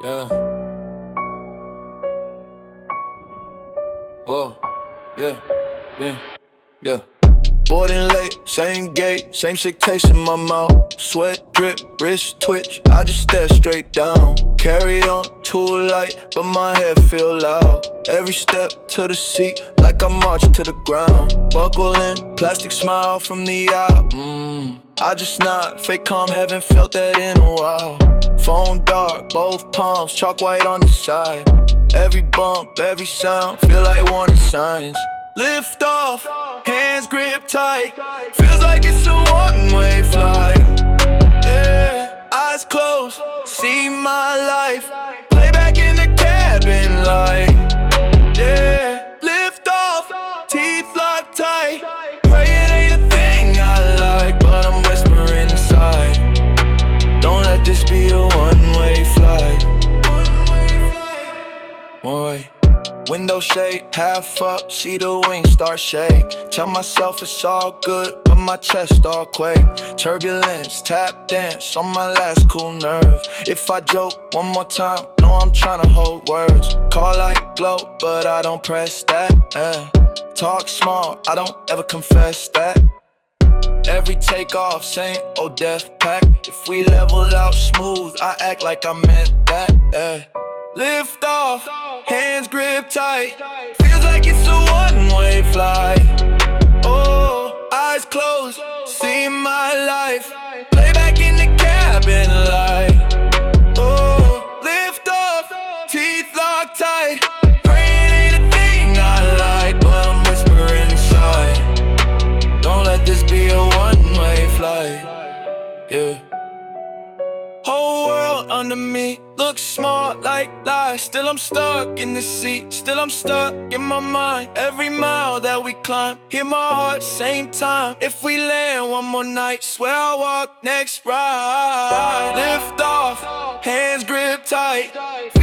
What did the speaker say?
Yeah. Whoa. Yeah. Yeah. Yeah. Boarding and late, same gate, same shit in my mouth. Sweat drip, wrist twitch, I just stare straight down. Carry on too light, but my head feel loud. Every step to the seat, like I march to the ground. Buckle in, plastic smile from the eye. Mm. I just not fake calm, haven't felt that in a while. Both palms, chalk white on the side. Every bump, every sound, feel like warning signs. Lift off, hands grip tight. Feels like it's a one Window shade, half up, see the wings start shake. Tell myself it's all good, but my chest all quake. Turbulence, tap dance on my last cool nerve. If I joke one more time, know I'm trying to hold words. Call like glow, but I don't press that. eh. Talk small, I don't ever confess that. Every takeoff, same old death pack. If we level out smooth, I act like I meant that. eh. Lift off, hands grip tight. Feels like it's a one way flight. World under me looks smart like lies. Still I'm stuck in the seat. Still I'm stuck in my mind. Every mile that we climb, hear my heart same time. If we land one more night, swear I'll walk next ride. Lift off, hands grip tight.